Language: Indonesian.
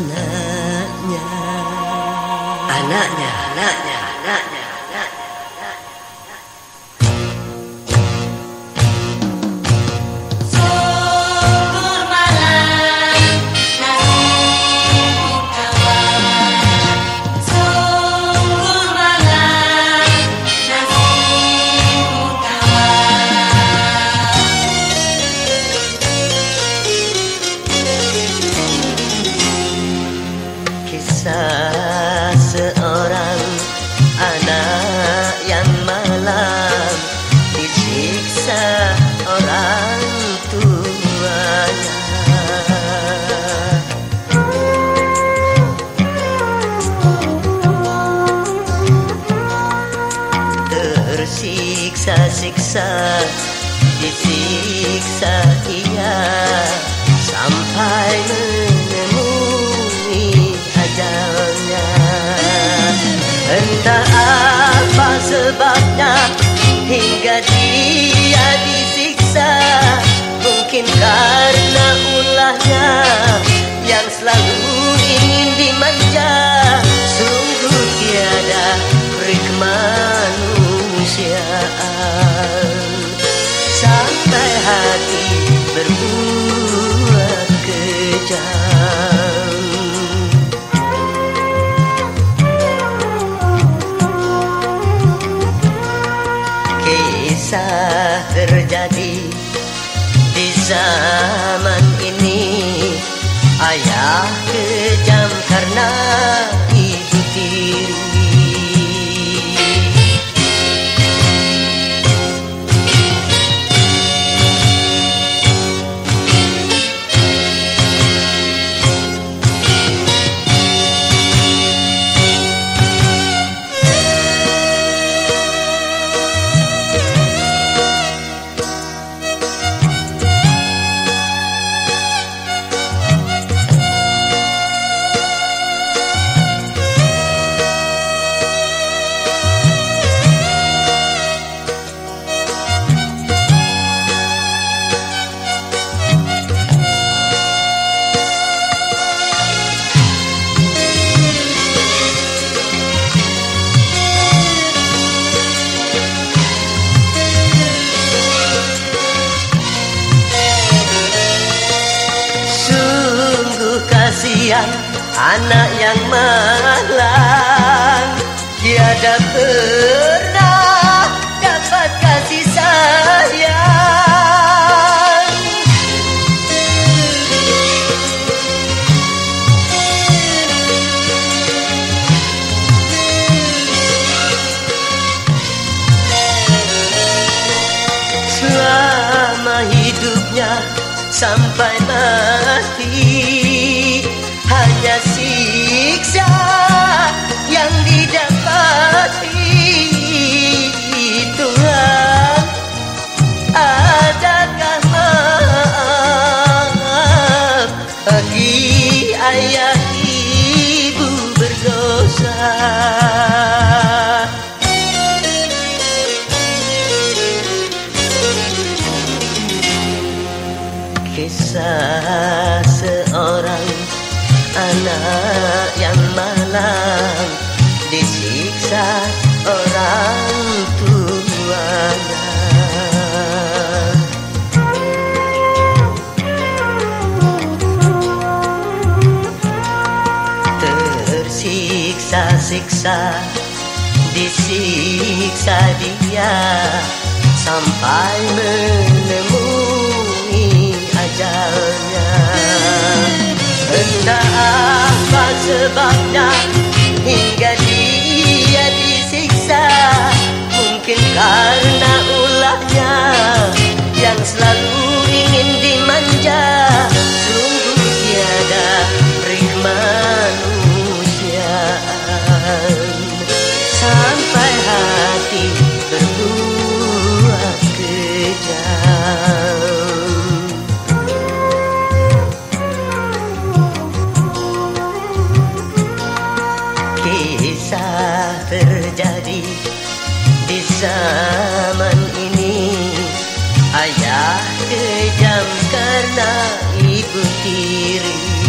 anaknya. Anaknya anaknya Tersiksa-siksa disiksa ia. Sampai menemui ajalnya. Entah apa sebabnya hingga dia disiksa. Mungkin karena Kisah terjadi di zaman ini. Ayah kejam karena kasihan anak yang malang. Tiada pernah dapat kasih sayang. Selama hidupnya sampai mati siksa yang didapati Tuhan. Adakah maaf bagi ayah ibu berdosa? Kisah seorang anak yang malang disiksa orang tuanya. Tersiksa-siksa disiksa dia sampai menemui ajalnya terjadi di zaman ini. Ayah kejam karena ibu tiri